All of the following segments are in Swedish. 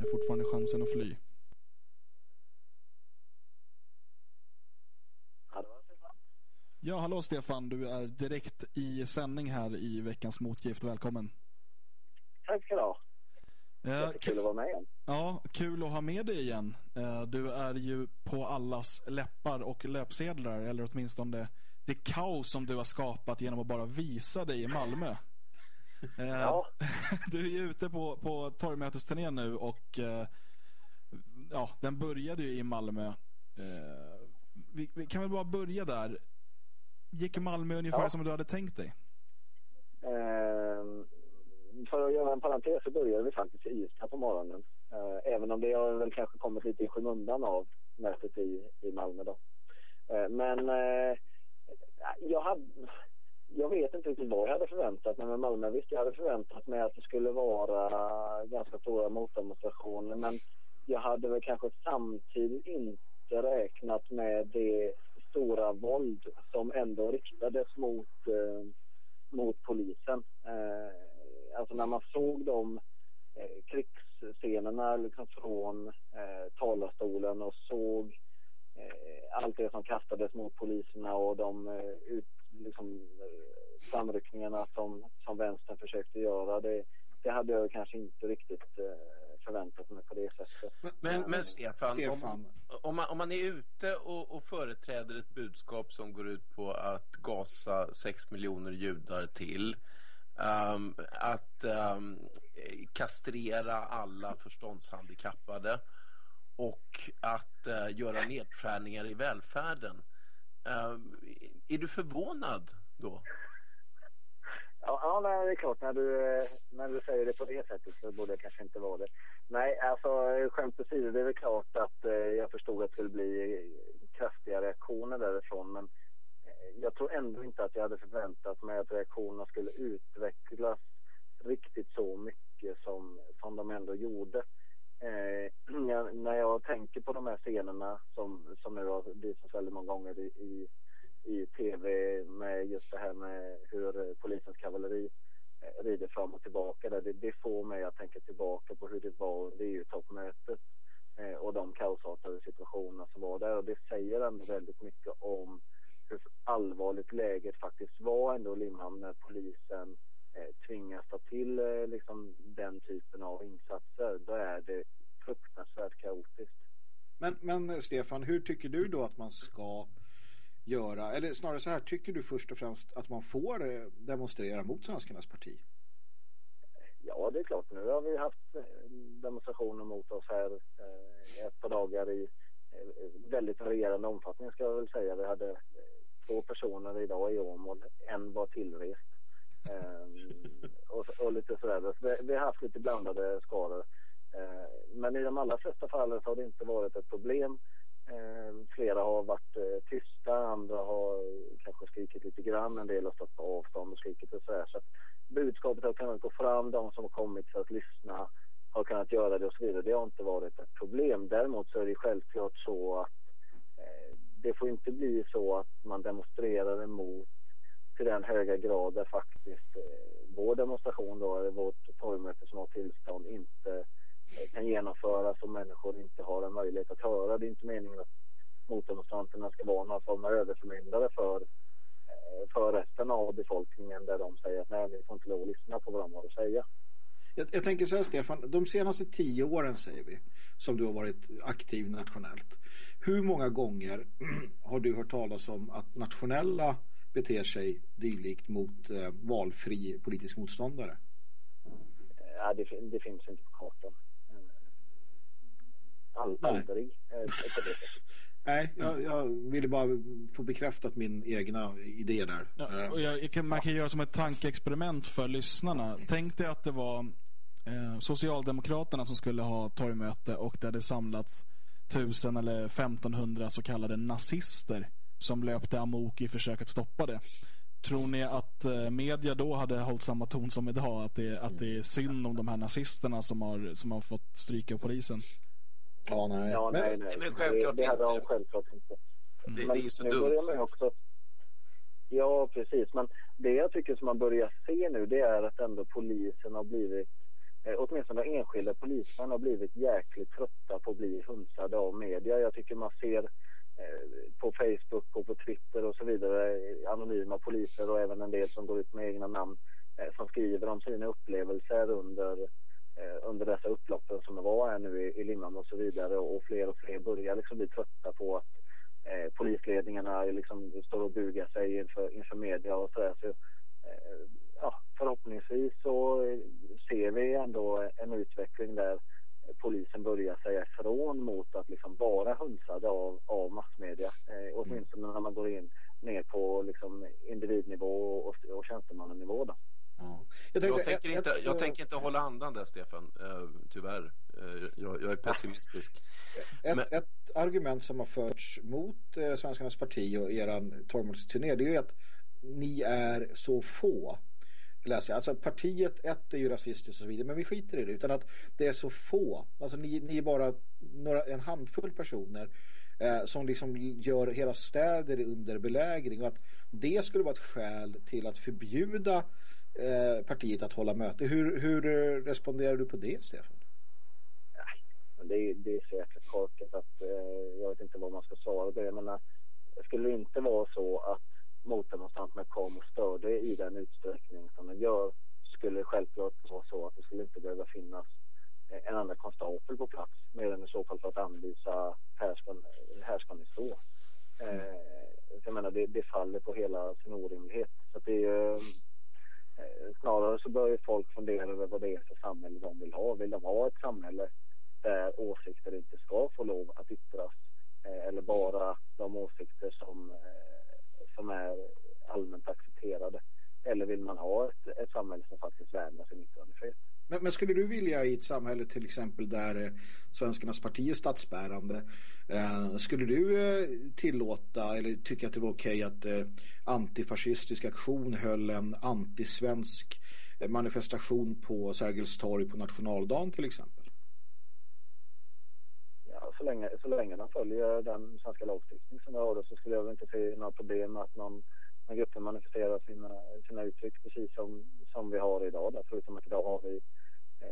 Det är fortfarande chansen att fly. Ja, hallå Stefan. Du är direkt i sändning här i veckans motgift. Välkommen. Tack ska du ha. Eh, kul att vara med igen. Ja, kul att ha med dig igen. Eh, du är ju på allas läppar och löpsedlar, eller åtminstone det kaos som du har skapat genom att bara visa dig i Malmö. Eh, Ja. Du är ju ute på, på torgmötesturné nu och eh, ja, den började ju i Malmö. Eh, vi, vi kan väl bara börja där. Gick Malmö ungefär Ja. som du hade tänkt dig? Ehm, för att göra en parentes så började vi faktiskt i Ystad på morgonen. Även om det har väl kanske kommit lite i skymundan av mötet i, i Malmö då. Men jag hade... Jag vet inte riktigt vad jag hade förväntat mig med Malmö. Visst, jag hade förväntat mig att det skulle vara ganska stora motdemonstrationer. Men jag hade väl kanske samtidigt inte räknat med det stora våld som ändå riktades mot, eh, mot polisen. Eh, alltså när man såg de eh, krigsscenerna liksom från eh, talarstolen och såg eh, allt det som kastades mot poliserna och de eh, ut, liksom, eh, framryckningarna som, som vänstern försökte göra. Det, det hade jag kanske inte riktigt eh, förväntat mig på det sättet. Men, men Stefan, Stefan. Om, om, man, om man är ute och, och företräder ett budskap som går ut på att gasa 6 miljoner judar till ehm, att ehm, kastrera alla förståndshandikappade och att eh, göra nedskärningar i välfärden. Uh, är du förvånad då? Ja, ja nej, det är klart. När du, eh, när du säger det på det sättet så borde jag kanske inte vara det. Nej, alltså skämt åsido, det är väl klart att eh, jag förstod att det skulle bli eh, kraftiga reaktioner därifrån. Men eh, jag tror ändå inte att jag hade förväntat mig att reaktionerna skulle utvecklas riktigt så mycket som, som de ändå gjorde. Eh, när jag tänker på de här scenerna som, som nu har visats väldigt många gånger i, i, i tv med just det här med hur polisens kavalleri eh, rider fram och tillbaka. Där det, det får mig att tänka tillbaka på hur det var under EU-toppmötet eh, och de kaosartade situationerna som var där. Och det säger ändå väldigt mycket om hur allvarligt läget faktiskt var ändå i Limhamn när polisen eh, tvingas ta till eh, liksom den typen av insatser. Då är det fruktansvärt kaotiskt. Men, men eh, Stefan, hur tycker du då att man ska göra? Eller snarare så här, tycker du först och främst att man får demonstrera mot Svenskarnas parti? Ja, det är klart. Nu har vi haft demonstrationer mot oss här eh, ett par dagar i väldigt varierande omfattning ska jag väl säga. Vi hade två personer idag i Åmål. En var tillrest. Ehm, och, och lite sådär. Så vi, vi har haft lite blandade skaror. Eh, men i de allra flesta fallen så har det inte varit ett problem. Eh, flera har varit eh, tysta, andra har kanske skrikit lite grann, en del har stått på avstånd och skrikit och sådär. Så att budskapet har kunnat gå fram, de som har kommit för att lyssna har kunnat göra det och så vidare. Det har inte varit ett problem. Däremot så är det självklart så att eh, det får inte bli så att man demonstrerar emot till den höga grad där faktiskt eh, vår demonstration då, eller vårt torgmöte som har tillstånd inte eh, kan genomföras och människor inte har en möjlighet att höra. Det är inte meningen att motdemonstranterna ska vara någon form av överförmyndare för, eh, för resten av befolkningen där de säger att nej, vi får inte lov att lyssna på vad de har att säga. Jag, jag tänker så här Stefan, de senaste tio åren säger vi, som du har varit aktiv nationellt. Hur många gånger har du hört talas om att nationella beter sig dylikt mot eh, valfri politisk motståndare? Ja, det, det finns inte på kartan. Eh, All, Nej. aldrig eh, på det sättet. Nej, jag, jag ville bara få bekräftat min egna idé där. Ja, och jag, jag kan, man kan göra som ett tankeexperiment för lyssnarna. Tänk dig att det var eh, Socialdemokraterna som skulle ha torgmöte och det hade samlats tusen eller 1500 så kallade nazister som löpte amok i försök att stoppa det. Tror ni att eh, media då hade hållit samma ton som idag? Att det, att det är synd om de här nazisterna som har, som har fått stryka av polisen? ja, nej. Ja, Men- nej, nej. men självklart det, det hade de inte. självklart inte. Det, Men det är ju så nu dumt. börjar man ju också... Ja, precis. Men det jag tycker som man börjar se nu det är att ändå polisen har blivit eh, åtminstone enskilda polismän har blivit jäkligt trötta på att bli hunsade av media. Jag tycker man ser eh, på Facebook och på Twitter och så vidare eh, anonyma poliser och även en del som går ut med egna namn eh, som skriver om sina upplevelser under eh, under dessa upploppen som var här nu i, i Limhamn och så vidare och fler och fler börjar liksom bli trötta på att eh, polisledningarna liksom står och bugar sig inför, inför media och sådär. Så, eh, ja, förhoppningsvis så eh, ser vi ändå en utveckling där polisen börjar säga ifrån mot att liksom vara hunsade av, av massmedia. Eh, åtminstone när man går in ner på liksom individnivå och, och tjänstemannanivå. Då. Ja. Jag, tänkte, jag, tänker inte, jag tänker inte hålla andan där, Stefan. Uh, tyvärr. Uh, jag, jag, är pessimistisk. Ett, Men... ett, argument som har förts mot uh, Svenskarnas parti och er torgmötesturné det är ju att ni är så få. Läser jag. Alltså partiet, ett är ju rasistiskt och så vidare, men vi skiter i det. Utan att det är så få. Alltså ni, ni är bara några, en handfull personer eh, som liksom gör hela städer under belägring och att det skulle vara ett skäl till att förbjuda Eh, partiet att hålla möte. Hur, hur eh, responderar du på det, Stefan? det, det är så jäkla korkat att eh, jag vet inte vad man ska svara det. Men det skulle inte vara så att motdemonstranterna kom och störde i den utsträckning som de gör skulle det självklart vara så att det skulle inte behöva finnas en annan konstapel på plats mer än i så fall för att anvisa här ska, här ska ni stå. Eh, jag menar det, det faller på hela sin orimlighet. Så det är Eh, snarare så bör ju folk fundera över vad det är för samhälle de vill ha. Vill de ha ett samhälle där åsikter inte ska få lov att yttras eh, eller bara de åsikter som, eh, som är allmänt accepterade? Eller vill man ha ett, ett samhälle som faktiskt värnar sin yttrandefrihet? Men, men, skulle du vilja i ett samhälle till exempel där eh, Svenskarnas parti är statsbärande eh, skulle du eh, tillåta eller tycka att det var okej att eh, antifascistisk aktion höll en antisvensk eh, manifestation på Sergels torg på nationaldagen till exempel? Ja, så länge, så länge de följer den svenska lagstiftning som vi har så skulle jag inte se några problem med att någon när gruppen manifesterar sina, sina uttryck precis som, som vi har idag. Där. Förutom att idag har vi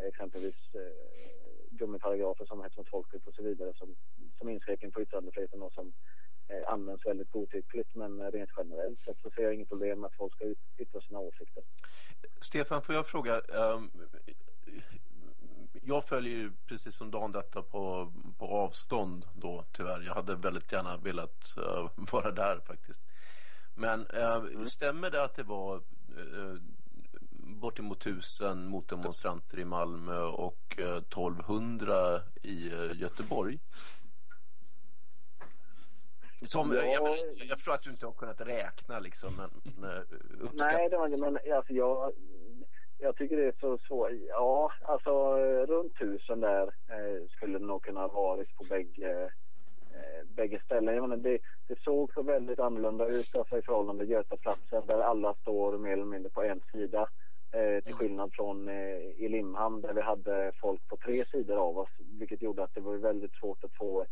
exempelvis eh, gummiparagrafer som hets mot folkgrupp och så vidare som, som inskränkning på yttrandefriheten och som eh, används väldigt godtyckligt. Men rent generellt sett så ser jag inget problem med att folk ska yttra sina åsikter. Stefan, får jag fråga? Um, jag följer ju precis som Dan detta på, på avstånd då tyvärr. Jag hade väldigt gärna velat uh, vara där faktiskt. Men eh, mm. stämmer det att det var eh, bortemot tusen motdemonstranter i Malmö och eh, 1200 i eh, Göteborg? Som, ja. jag, jag, förstår att du inte har kunnat räkna liksom, men, men eh, Nej, det var, men alltså, jag, jag tycker det är så svårt. Ja, alltså runt tusen där eh, skulle det nog kunna ha varit på bägge eh, bägge ställen. Jag menar, det, det såg så väldigt annorlunda ut alltså, i förhållande till Götaplatsen där alla står mer eller mindre på en sida. Eh, till mm. skillnad från eh, i Limhamn där vi hade folk på tre sidor av oss. Vilket gjorde att det var väldigt svårt att få ett,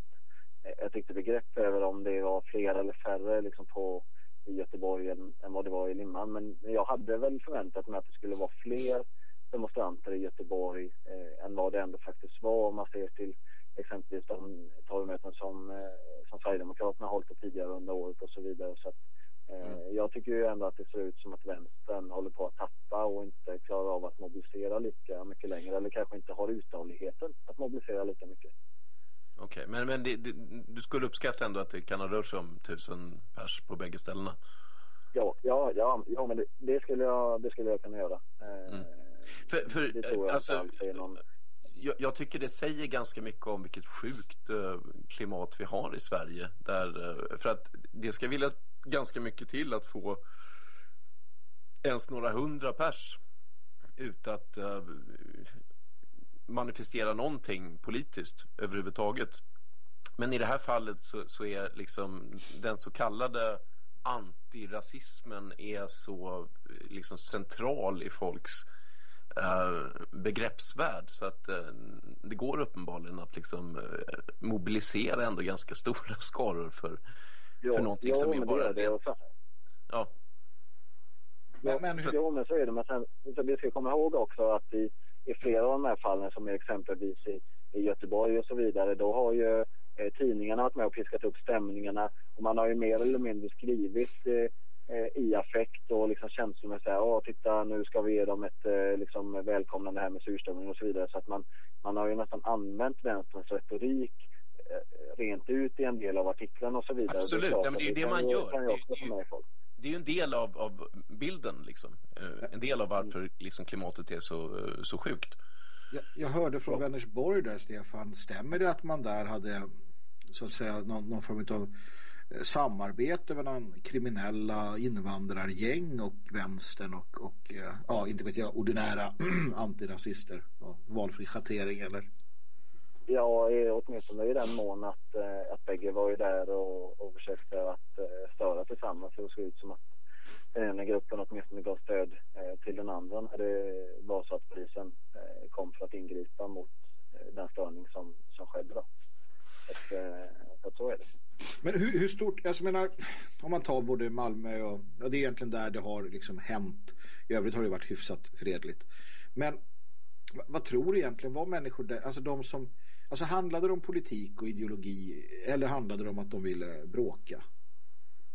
ett riktigt begrepp över om det var fler eller färre liksom, på, i Göteborg än, än vad det var i Limhamn. Men jag hade väl förväntat mig att det skulle vara fler demonstranter i Göteborg eh, än vad det ändå faktiskt var om man ser till exempelvis de torgmöten som, eh, som Sverigedemokraterna har hållit tidigare under året och så vidare. Så att, eh, mm. Jag tycker ju ändå att det ser ut som att vänstern håller på att tappa och inte klarar av att mobilisera lika mycket längre eller kanske inte har uthålligheten att mobilisera lika mycket. Okej, okay, men, men det, det, du skulle uppskatta ändå att det kan ha rört sig om tusen pers på bägge ställena? Ja, ja, ja, ja men det, det, skulle jag, det skulle jag kunna göra. Eh, mm. För, för det tror jag alltså, inte någon jag, jag, tycker det säger ganska mycket om vilket sjukt klimat vi har i Sverige. Där, för att det ska vilja ganska mycket till att få ens några hundra pers ut att uh, manifestera någonting politiskt överhuvudtaget. Men i det här fallet så, så är liksom den så kallade antirasismen är så liksom central i folks uh, begreppsvärld. Så att uh, det går uppenbarligen att liksom mobilisera ändå ganska stora skaror för, jo, för någonting jo, som är bara det. det ja. Men, men, hur... Jo, men så är det. Men sen, så vi ska komma ihåg också att i, i flera av de här fallen som är exempelvis i, i Göteborg och så vidare, då har ju eh, tidningarna varit med och piskat upp stämningarna och man har ju mer eller mindre skrivit eh, eh i affekt och liksom känslomässigt ja titta nu ska vi ge dem ett eh, liksom välkomnande här med surströmming och så vidare så att man, man har ju nästan använt vänsterns retorik eh, rent ut i en del av artiklarna och så vidare. Absolut, det är, ja, men det, är det man gör. Det, det, det är ju en del av, av bilden liksom. En del av varför liksom, klimatet är så, så sjukt. Jag, jag hörde från Vänersborg där, Stefan. Stämmer det att man där hade så att säga någon, någon form av eh, samarbete mellan kriminella invandrargäng och vänstern och, och eh, ja, inte vet jag, ordinära antirasister och valfri schattering eller? Ja, åtminstone i den mån att, eh, att bägge var ju där och, och försökte att eh, störa tillsammans. Det såg ut som att den ena gruppen åtminstone gav stöd eh, till den andra när det var så att polisen eh, kom för att ingripa mot den störning som, som skedde. Då. Och, eh, så, så är det. Men hur, hur stort, alltså menar, om man tar både Malmö och, ja, det är egentligen där det har liksom hänt. I övrigt har det varit hyfsat fredligt. Men vad tror du egentligen, var människor där, alltså de som, alltså handlade det om politik och ideologi eller handlade det om att de ville bråka?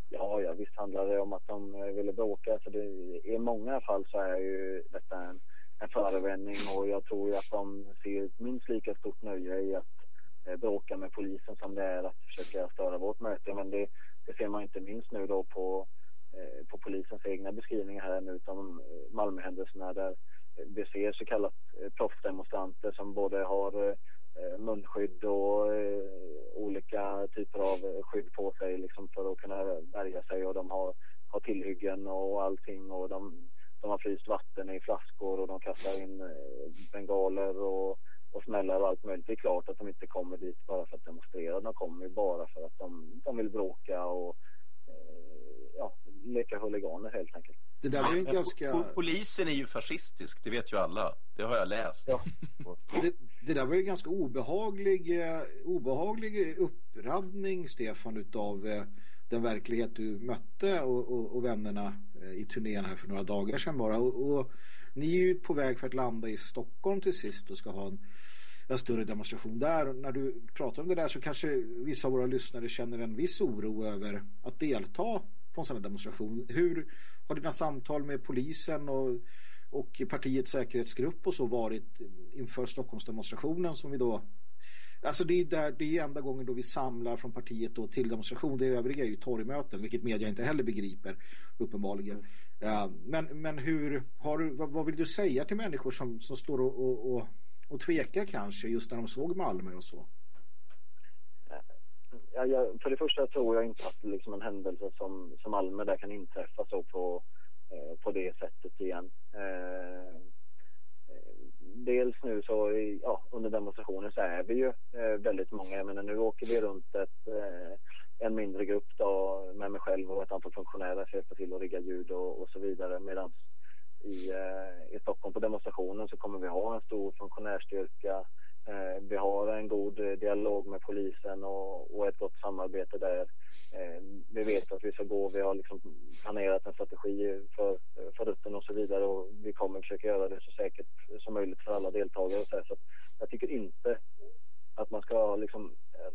Ja, ja visst handlade det om att de eh, ville bråka. För det, I många fall så är ju detta en, en förevändning och jag tror ju att de ser minst lika stort nöje i att Eh, bråka med polisen som det är att försöka störa vårt möte. Men det, det ser man inte minst nu då på, eh, på polisens egna beskrivningar här nu utan eh, Malmöhändelserna där vi ser så kallat eh, proffsdemonstranter som både har munskydd och olika typer av skydd på sig liksom för att kunna värja sig och de har, har tillhyggen och allting och de, de har fryst vatten i flaskor och de kastar in bengaler och och smällare och allt möjligt. Det är klart att de inte kommer dit bara för att demonstrera. De kommer bara för att de, de vill bråka och eh, ja, leka huliganer helt enkelt. Det där var ju ganska... Polisen är ju fascistisk, det vet ju alla. Det har jag läst. Ja. det, det, där var ju ganska obehaglig, eh, obehaglig uppraddning, Stefan, utav eh, den verklighet du mötte och, och, och vännerna eh, i turnén här för några dagar sedan bara. Och, och, ni är ju på väg för att landa i Stockholm till sist och ska ha en en större demonstration där. Och när du pratar om det där så kanske vissa av våra lyssnare känner en viss oro över att delta på en sån här demonstration. Hur har dina samtal med polisen och, och partiets säkerhetsgrupp och så varit inför Stockholmsdemonstrationen som vi då Alltså det är, där, det är enda gången då vi samlar från partiet då till demonstration. Det övriga är ju torgmöten, vilket media inte heller begriper uppenbarligen. Ja, men, men hur har du, vad, vad, vill du säga till människor som, som står och, och, och och tvekar kanske just när de såg Malmö och så? Ja, jag, för det första tror jag inte att liksom en händelse som, som Malmö där kan inträffa så på, Eh, på det sättet igen. Eh, eh, dels nu så ja, under demonstrationen så är vi ju väldigt många. Jag menar, nu åker vi runt ett, en mindre grupp då, med mig själv och ett antal funktionärer för att hjälpa till att rigga ljud och, och så vidare. Medan i, i Stockholm på demonstrationen så kommer vi ha en stor funktionärstyrka. Eh, vi har en god eh, dialog med polisen och, och ett gott samarbete där. Eh, vi vet att vi ska gå, vi har liksom planerat en strategi för, för rutten och så vidare och vi kommer försöka göra det så säkert som möjligt för alla deltagare. Och så, här. så jag tycker inte att man ska liksom eh,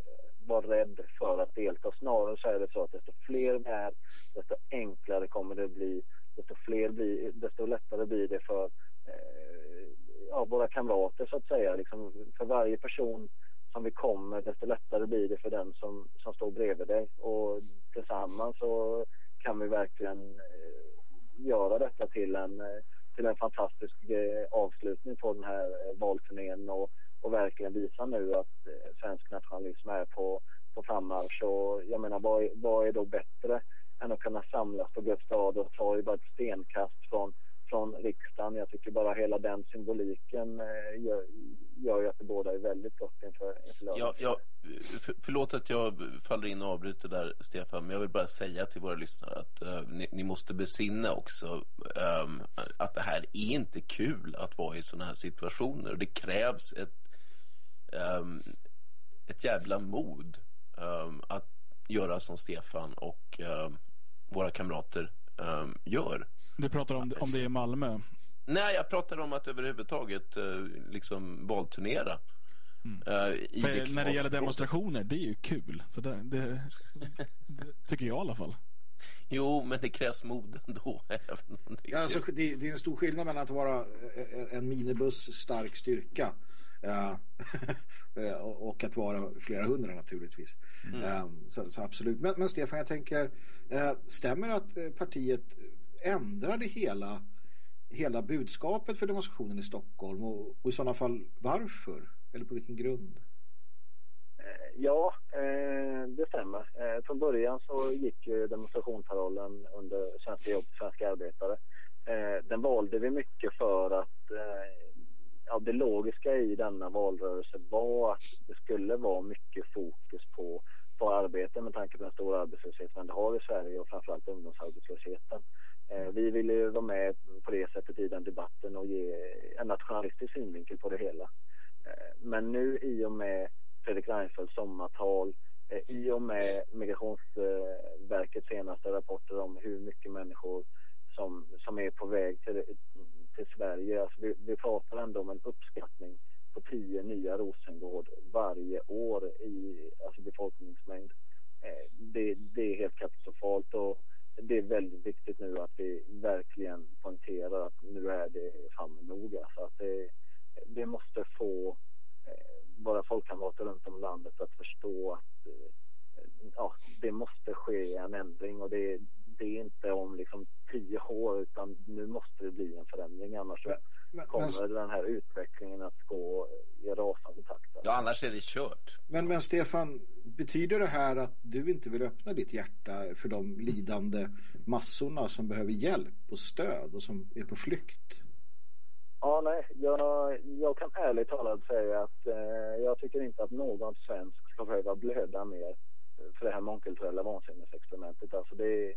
vara rädd för att delta. Snarare så är det så att desto fler vi är, desto enklare kommer det bli desto, fler blir, desto lättare blir det för eh, ja, våra kamrater så att säga. Liksom, för varje person som vi kommer desto lättare blir det för den som, som står bredvid dig. Och tillsammans så kan vi verkligen eh, göra detta till en, eh, till en fantastisk eh, avslutning på den här eh, valturnén och, och verkligen visa nu att eh, svensk nationalism är på, på frammarsch. Och jag menar, vad, vad är då bättre än att kunna samlas på Gustav och torg bara ett stenkast från, från riksdagen. Jag tycker bara hela den symboliken eh, gör, gör ju att det båda är väldigt gott inför, inför lördag. Ja, ja, för, förlåt att jag faller in och avbryter där, Stefan, men jag vill bara säga till våra lyssnare att uh, ni, ni, måste besinna också um, att det här är inte kul att vara i sådana här situationer. Det krävs ett, um, ett jävla mod um, att göra som Stefan och våra kamrater gör. Du pratar om, om det i Malmö. Nej, jag pratar om att överhuvudtaget eh, liksom valturnera. Mm. Uh, det när det gäller demonstrationer, det är ju kul. Så det, det, det, tycker jag i alla fall. Jo, men det krävs mod ändå. ja, alltså, det, det, är en stor skillnad mellan att vara en minibuss stark styrka och att vara flera hundra naturligtvis. Mm. Um, så, så, absolut. Men, men, Stefan, jag tänker, uh, stämmer att eh, ändrade hela, hela budskapet för demonstrationen i Stockholm och, och i sådana fall varför? Eller på vilken grund? Eh, ja, eh, det stämmer. Eh, från början så gick demonstrationsparollen under Svenska jobb för svenska arbetare. Den valde vi mycket för att ja, det logiska i denna valrörelse var att det skulle vara mycket fokus på, på arbete med tanke på den stora arbetslösheten vi har i Sverige och framförallt ungdomsarbetslösheten. Eh, vi ville ju vara med på det sättet i den debatten och ge en nationalistisk synvinkel på det hela. Eh, men nu i och med Fredrik Reinfeldts sommartal, eh, i och med Migrationsverkets senaste rapporter om hur mycket människor som, som är på väg till, till Sverige. Alltså vi, vi pratar ändå om en uppskattning på tio nya Rosengård varje år i alltså befolkningsmängd. Det, det är helt katastrofalt och det är väldigt viktigt nu att vi verkligen poängterar att nu är det fan nog. Alltså att det, vi måste få eh, våra folkkamrater runt om i landet att förstå att eh, ja, det måste ske en ändring och det, det är inte om liksom tio år utan nu måste det bli en förändring annars men, men, kommer men, den här utvecklingen att gå i rasande takt. Ja, annars är det kört. Men, men Stefan, betyder det här att du inte vill öppna ditt hjärta för de lidande massorna som behöver hjälp och stöd och som är på flykt? Ja, nej. Jag, jag kan ärligt talat säga att eh, jag tycker inte att någon svensk ska behöva blöda mer för det här mångkulturella vansinnesexperimentet. Alltså det,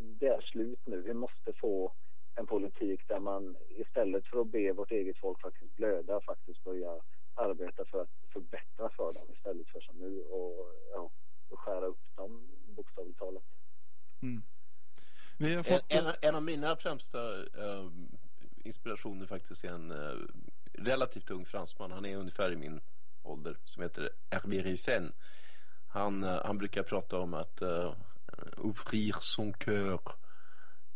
det är slut nu. Vi måste få en politik där man istället för att be vårt eget folk faktiskt blöda faktiskt börjar arbeta för att förbättra för dem istället för som nu och, ja, och skära upp dem bokstavligt talat. Mm. Fått... En, en, en, av mina främsta um inspirationen faktiskt är en uh, relativt ung fransman. Han är ungefär i min ålder som heter Hervé Risen. Han, uh, han brukar prata om att uh, ouvrir son cœur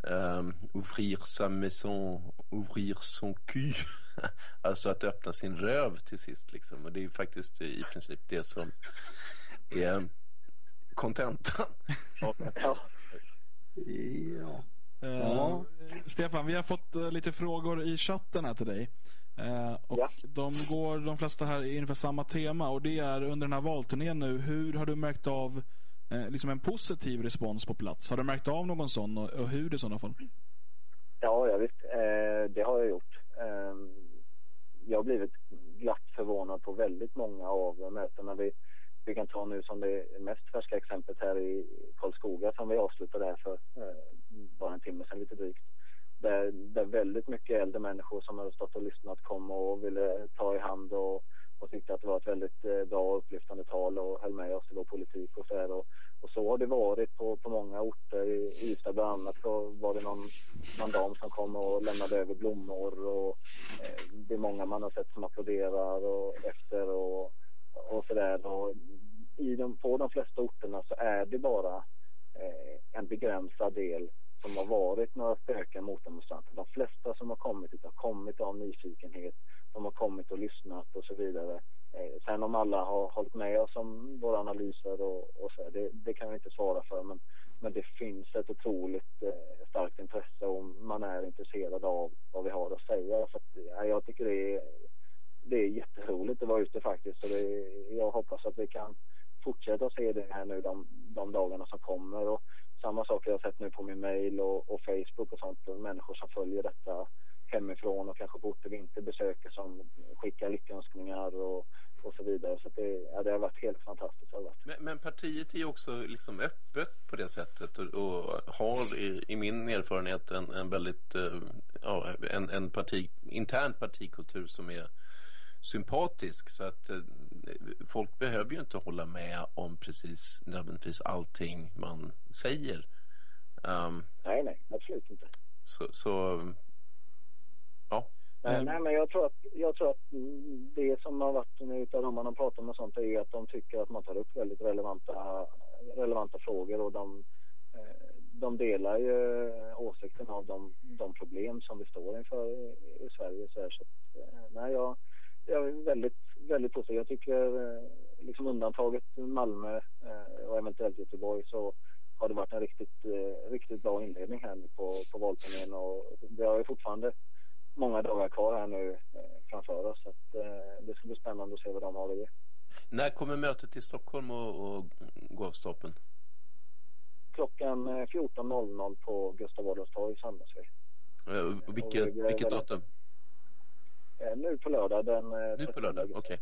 um, ouvrir sa maison ouvrir son cul alltså att öppna sin röv till sist liksom. och det är faktiskt i princip det som är kontentan ja. ja. Ja. Stefan, vi har fått uh, lite frågor i chatten här till dig. Uh, och ja. de går de flesta här inför samma tema och det är under den här valturnén nu, hur har du märkt av Eh, liksom en positiv respons på plats? Har du märkt av någon sån och, och hur i sådana fall? Ja, ja visst. Eh, det har jag gjort. Eh, jag har blivit glatt förvånad på väldigt många av mötena. Vi, vi kan ta nu som det mest färska exemplet här i Karlskoga som vi avslutade här för eh, bara en timme sedan lite drygt. Där, där väldigt mycket äldre människor som har stått och lyssnat kom och ville ta i hand och, och tyckte att det var ett väldigt eh, bra och upplyftande tal och höll med oss i vår politik och så här. Och, och så har det varit på, på många orter. I Ystad bland annat så var det någon, någon dam som kom och lämnade över blommor och eh, det är många man har sett som applåderar och efter och, och så där. Och i de, på de flesta orterna så är det bara eh, en begränsad del som har varit några spöken motdemonstranter. De flesta som har kommit har kommit av nyfikenhet. De har kommit och lyssnat och så vidare. Eh, sen om alla har hållit med oss om våra analyser och, och så, det, det, kan vi inte svara för. Men, men det finns ett otroligt eh, starkt intresse och man är intresserad av vad vi har att säga. Så att, ja, jag tycker det är, det är jätteroligt att vara ute faktiskt. Så det, jag hoppas att vi kan fortsätta att se det här nu de, de dagarna som kommer. Och, samma sak jag har sett nu på min mail och, och Facebook och sånt. Människor som följer detta hemifrån och kanske på orter vi inte besöker som skickar lyckönskningar och, och så vidare. Så det, ja, det har varit helt fantastiskt. Har varit. Men, men, partiet är ju också liksom öppet på det sättet och, och har i, i, min erfarenhet en, en väldigt uh, ja, en, en parti, intern partikultur som är sympatisk så att uh, folk behöver ju inte hålla med om precis nödvändigtvis allting man säger. Um, nej, nej, absolut inte. Så, så Ja. Nej, nej, men jag tror, att, jag tror att det som har varit utav dem man har pratat med sånt är att de tycker att man tar upp väldigt relevanta, relevanta frågor och de, eh, de delar ju åsikten av de, de problem som vi står inför i, Sverige. Så, här, så eh, nej, jag, jag är väldigt, väldigt positiv. Jag tycker liksom undantaget Malmö och eventuellt Göteborg så har det varit en riktigt, riktigt bra inledning här på, på valturnén och vi har ju fortfarande många dagar kvar här nu eh, framför oss. Så att, eh, det ska bli spännande att se vad de har att ge. När kommer mötet till Stockholm och, och gå av stapeln? Klockan 14.00 eh, på Gustav Adolfs torg, Sandnesvik. Uh, vilket, vilket datum? Nu på lördag. Den, nu på lördag, okej.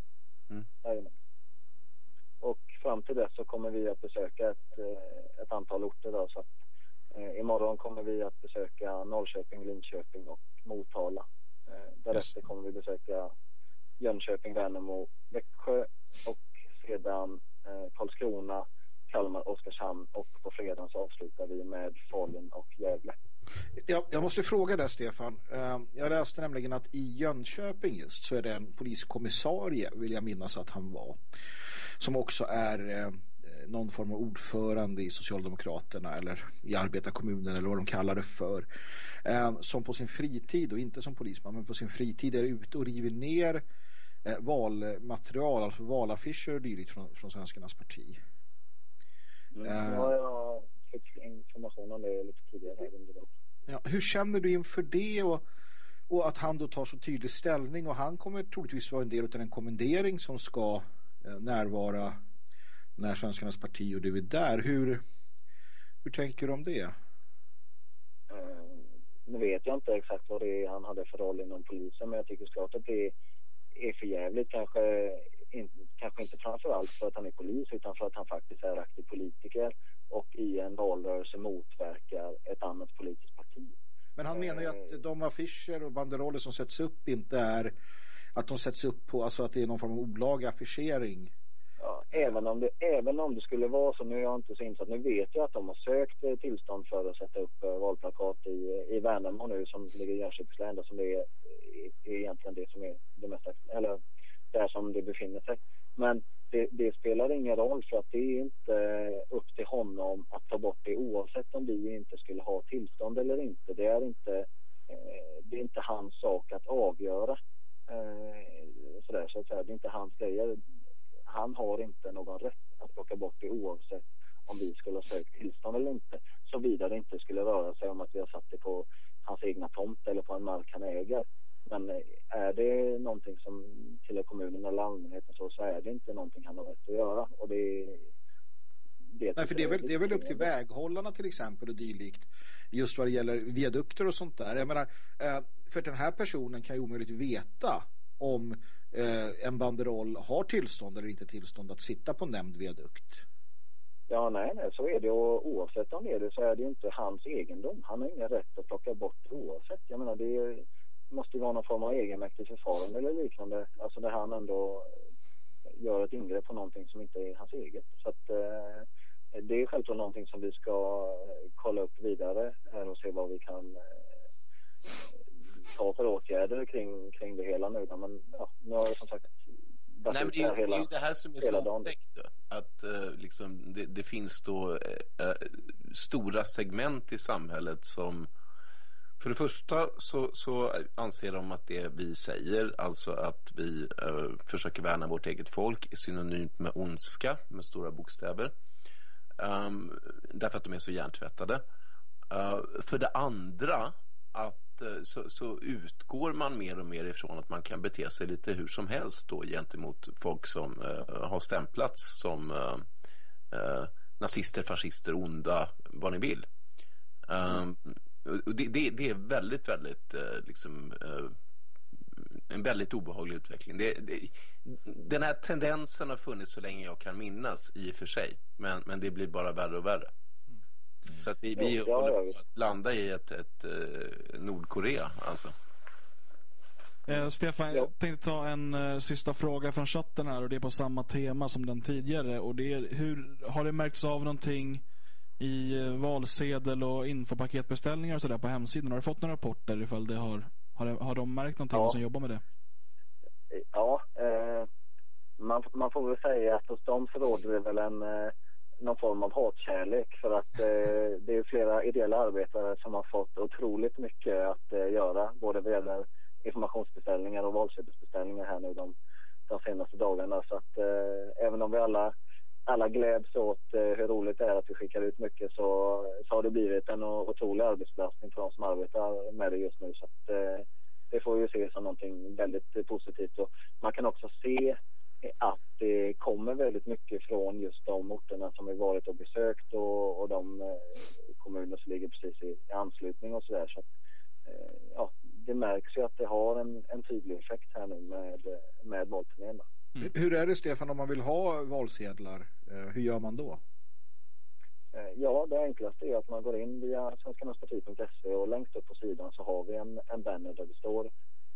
Okay. Mm. Och fram till dess så kommer vi att besöka ett, ett antal orter. Då, så att, eh, imorgon kommer vi att besöka Norrköping, Linköping och Motala. Eh, därefter kommer vi besöka Jönköping, Värnamo, Växjö och sedan eh, Karlskrona, Kalmar, Oskarshamn och på fredagen så avslutar vi med Falun och Gävle. Jag, jag måste fråga dig Stefan. Eh, jag läste nämligen att i Jönköping just så är det en poliskommissarie vill jag minnas att han var. Som också är någon form av ordförande i Socialdemokraterna eller i arbetarkommunen eller vad de kallar det för. Eh, som på sin fritid och inte som polisman men på sin fritid är ute och river ner eh, valmaterial, alltså valaffischer och dylikt från, från Svenskarnas parti. Mm, eh, ja, jag fick information om det lite tidigare under dagen. Ja, hur känner du inför det och, och att han då tar så tydlig ställning och han kommer troligtvis vara en del av en kommendering som ska eh, närvara när Svenskarnas parti och du är där. Hur, hur tänker du om det? Mm, nu vet jag inte exakt vad det är han hade för roll inom polisen men jag tycker såklart att det är för jävligt kanske, in, kanske inte framförallt för att han är polis utan för att han faktiskt är aktiv politiker och i en valrörelse motverkar ett annat politiskt parti. Men han menar ju att eh. de affischer och banderoller som sätts upp inte är att de sätts upp på, alltså att det är någon form av olaga affischering Ja, även, om det, även om det skulle vara så, nu är jag inte så insatt, nu vet jag att de har sökt eh, tillstånd för att sätta upp eh, valplakat i, eh, i Värnamo nu som ligger i Jönköpings län, som det är, är egentligen det som är det mesta, eller där som det befinner sig. Men det, det, spelar ingen roll för att det är inte upp till honom att ta bort det oavsett om vi inte skulle ha tillstånd eller inte. Det är inte, det är inte hans sak att avgöra. Sådär, så att säga. Det är inte hans grejer han har inte någon rätt att plocka bort det oavsett om vi skulle ha sökt tillstånd eller inte. Såvida det inte skulle röra sig om att vi har satt det på hans egna tomt eller på en mark han äger. Men eh, är det någonting som tillhör kommunen eller allmänheten så, så är det inte någonting han har rätt att göra. Och det, det, Nej, för det är, väl, det är väl upp till väghållarna till exempel och dylikt. Just vad det gäller viadukter och sånt där. Jag menar, eh, för den här personen kan ju omöjligt veta om eh, en banderoll har tillstånd eller inte tillstånd att sitta på nämnd viadukt. Ja, nej, nej, så är det. Och oavsett om det är det så är det inte hans egendom. Han har ingen rätt att plocka bort det oavsett. Jag menar, det måste ju vara någon form av egenmäktigt förfarande eller liknande. Alltså där han ändå gör ett ingrepp på någonting som inte är hans eget. Så att eh, det är självklart någonting som vi ska eh, kolla upp vidare här och se vad vi kan eh, ta för åtgärder kring, kring det hela nu. Men ja, nu har jag som sagt Nej, men det, är, hela, det är det här som är så otäckt att uh, liksom, det, det, finns då uh, stora segment i samhället som för det första så, så, anser de att det vi säger, alltså att vi uh, försöker värna vårt eget folk är synonymt med ondska med stora bokstäver. Um, därför att de är så hjärntvättade. Uh, för det andra att Eh, Eh, så, så, utgår man mer och mer ifrån att man kan bete sig lite hur som helst då gentemot folk som eh, har stämplats som eh, eh nazister, fascister, onda, vad ni vill. Mm. Det, det, det, är väldigt, väldigt eh, liksom en väldigt obehaglig utveckling. Det, det, den här tendensen har funnits så länge jag kan minnas i och för sig. Men, men det blir bara värre och värre. Så att vi, vi ja, håller på att landa i ett, ett, ett eh, Nordkorea alltså. Eh, Stefan, jag tänkte ta en uh, sista fråga från chatten här och det är på samma tema som den tidigare och det är hur har det märkts av någonting i uh, valsedel och infopaketbeställningar och sådär på hemsidan? Har du fått några rapporter ifall det har Har, har de märkt någonting, ja. som jobbar med det? Ja, eh, man, man får väl säga att hos dem så råder det väl en eh, någon form av hatkärlek för att eh, det är flera ideella arbetare som har fått otroligt mycket att eh, göra både vad gäller informationsbeställningar och valsedelsbeställningar här nu de, de senaste dagarna. Så att eh, även om vi alla alla gläds åt eh, hur roligt det är att vi skickar ut mycket så, så har det blivit en otrolig arbetsbelastning för de som arbetar med det just nu. Så att eh, det får vi se som någonting väldigt positivt. Och man kan också se att kommer väldigt mycket från just de orterna som vi varit och besökt och, och de eh, kommuner som ligger precis i, anslutning och sådär. Så, att, eh, ja, det märks ju att det har en, en tydlig effekt här nu med, med valturnén. Mm. Hur är det Stefan om man vill ha valsedlar? Eh, hur gör man då? Ja, det enklaste är att man går in via svenskarnasparti.se och längst upp på sidan så har vi en, en banner där det står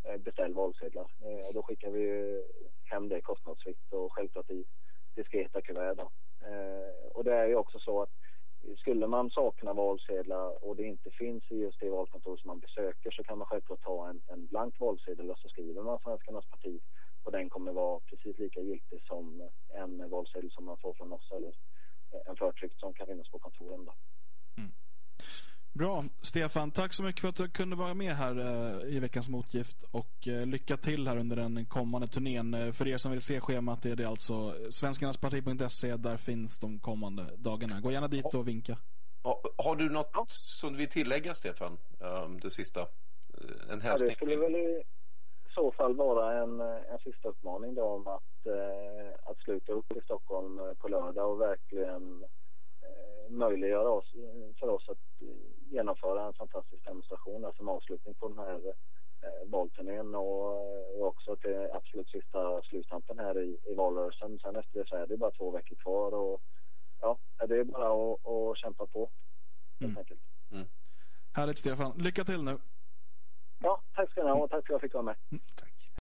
Eh, beställ valsedlar. Eh, då skickar vi hem det kostnadsfritt och självklart i diskreta kuvert. Eh, och det är ju också så att skulle man sakna valsedlar och det inte finns i just det valkontor som man besöker så kan man självklart ta en, en blank valsedel och så skriver man Svenskarnas parti och den kommer vara precis lika giltig som en valsedel som man får från oss eller en förtryckt som kan finnas på kontoren. Då. Mm. Bra, Stefan. Tack så mycket för att du kunde vara med här eh, i veckans motgift och eh, lycka till här under den kommande turnén. Eh, för er som vill se schemat är det alltså svenskarnasparti.se. Där finns de kommande dagarna. Gå gärna dit och vinka. Har du något som du vill tillägga, Stefan? Um, det sista? En hälsning? Ja, det skulle väl i så fall vara en, en sista uppmaning då om att, eh, att sluta upp i Stockholm på lördag och verkligen möjliggöra oss, för oss att genomföra en fantastisk demonstration som alltså avslutning på den här eh, valturnén och också till absolut sista sluttampen här i, i valrörelsen. Sen efter det så är det bara två veckor kvar och ja, det är bara att, att kämpa på helt mm. enkelt. Mm. Härligt Stefan. Lycka till nu. Ja, tack ska ni ha och tack för att jag fick vara med. Mm.